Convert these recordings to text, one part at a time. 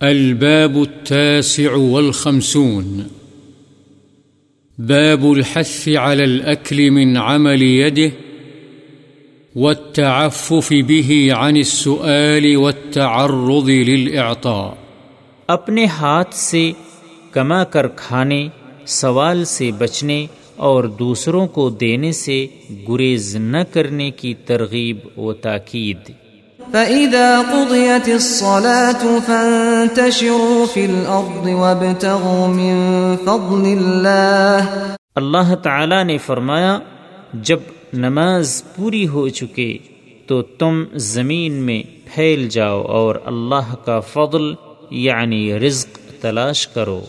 الباب التاسع والخمسون. باب الحث على الأكل من عمل يده والتعفف به عن السؤال والتعرض للإعطاء. اپنے ہاتھ سے کما کر کھانے، سوال سے بچنے اور دوسروں کو دینے سے گریز نہ کرنے کی ترغیب و تاکید۔ فَإِذَا قُضِيَتِ الصَّلَاةُ فَانْتَشِرُوا فِي الْأَرْضِ وَابْتَغُوا مِنْ فَضْلِ اللَّهِ اللہ تعالی نے فرمایا جب نماز پوری ہو چکے تو تم زمین میں پھیل جاؤ اور اللہ کا فضل یعنی رزق تلاش کرو۔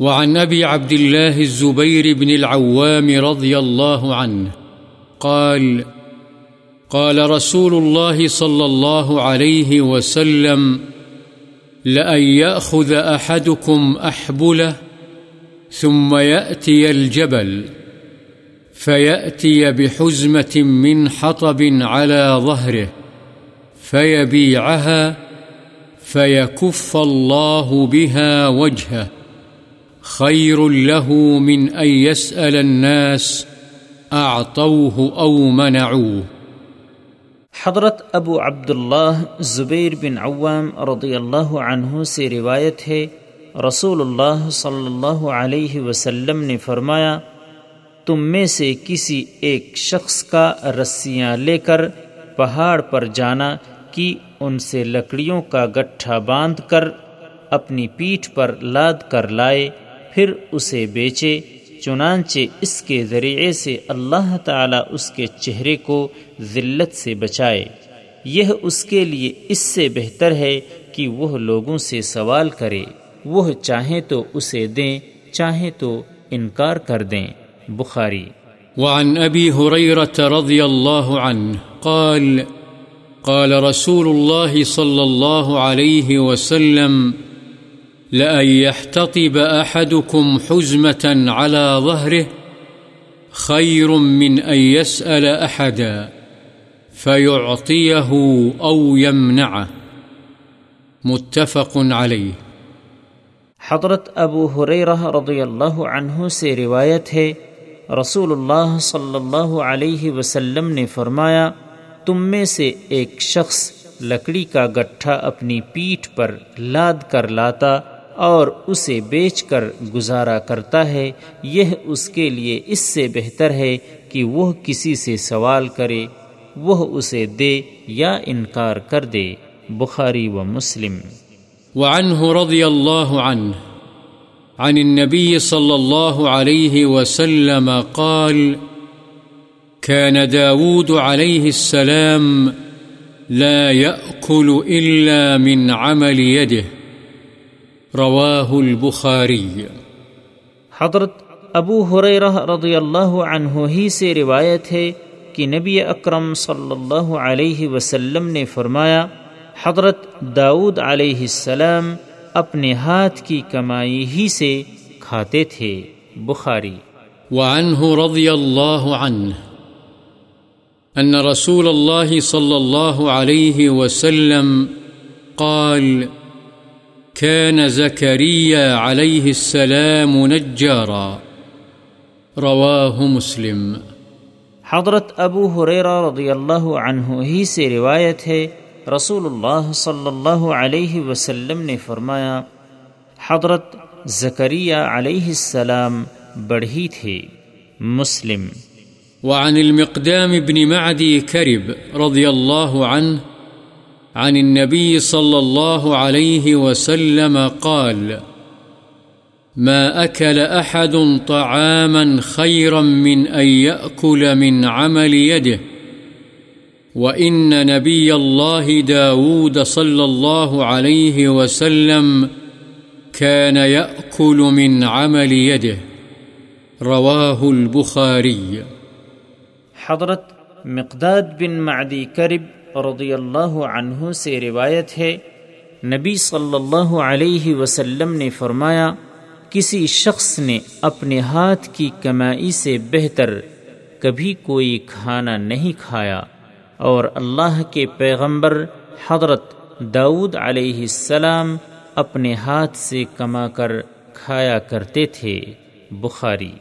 وعن أبي عبد الله الزبير بن العوام رضي الله عنه قال قال رسول الله صلى الله عليه وسلم، لأن يأخذ أحدكم أحبله، ثم يأتي الجبل، فيأتي بحزمة من حطب على ظهره، فيبيعها، فيكف الله بها وجهه. خير له من أن يسأل الناس، أعطوه أو منعوه. حضرت ابو عبداللہ زبیر بن عوام رضی اللہ عنہ سے روایت ہے رسول اللہ صلی اللہ علیہ وسلم نے فرمایا، تم میں سے کسی ایک شخص کا رسیاں لے کر پہاڑ پر جانا کہ ان سے لکڑیوں کا گٹھا باندھ کر اپنی پیٹھ پر لاد کر لائے، پھر اسے بیچے چنانچہ اس کے ذریعے سے اللہ تعالی اس کے چہرے کو ذلت سے بچائے۔ یہ اس کے لیے اس سے بہتر ہے کہ وہ لوگوں سے سوال کرے۔ وہ چاہیں تو اسے دیں، چاہیں تو انکار کر دیں۔ بخاری۔ وعن أبي هريرة رضي الله عنه قال قال رسول الله صلى الله عليه وسلم لأن يحتطب أحدكم حزمة على ظهره خير من أن يسأل أحدا فيعطيه أو يمنعه متفق عليه حضرت ابو حریرہ رضی اللہ عنہ سے روایت ہے، رسول اللہ صلی اللہ علیہ وسلم نے فرمایا، تم میں سے ایک شخص لکڑی کا گٹھا اپنی پیٹھ پر لاد کر لاتا اور اسے بیچ کر گزارا کرتا ہے، یہ اس کے لیے اس سے بہتر ہے کہ وہ کسی سے سوال کرے، وہ اسے دے یا انکار کر دے۔ بخاری و مسلم۔ وعنه رضي الله عنه عن النبي صلى الله عليه وسلم قال كان داود عليه السلام لا يأكل إلا من عمل يده رواه البخاري حضرت ابو حریرہ رضی اللہ عنہ ہی سے روایت ہے کہ نبی اکرم صلی اللہ علیہ وسلم نے فرمایا حضرت داؤد علیہ السلام اپنے ہاتھ کی کمائی ہی سے کھاتے تھے بخاری وعنه رضي الله عنه أن رسول الله صلى الله عليه وسلم قال كان زكريا عليه السلام نجارا. رواه مسلم. حضرت ابو حریرہ رضی اللہ عنہ ہی سے روایت ہے رسول اللہ صلی اللہ علیہ وسلم نے فرمایا حضرت زکریہ علیہ السلام بڑھی تھے۔ مسلم۔ وعن المقدام بن معدي كرب رضي الله عنه عن النبي صلى الله عليه وسلم قال، ما أكل أحد طعاما خيرا من أن يأكل من عمل يده، وإن نبي الله داود صلى الله عليه وسلم كان يأكل من عمل يده. رواه البخاري. حضرت مقداد بن معدی کرب رضی اللہ عنہ سے روایت ہے، نبی صلی اللہ علیہ وسلم نے فرمایا، کسی شخص نے اپنے ہاتھ کی کمائی سے بہتر کبھی کوئی کھانا نہیں کھایا، اور اللہ کے پیغمبر حضرت داؤد علیہ السلام اپنے ہاتھ سے کما کر کھایا کرتے تھے۔ بخاری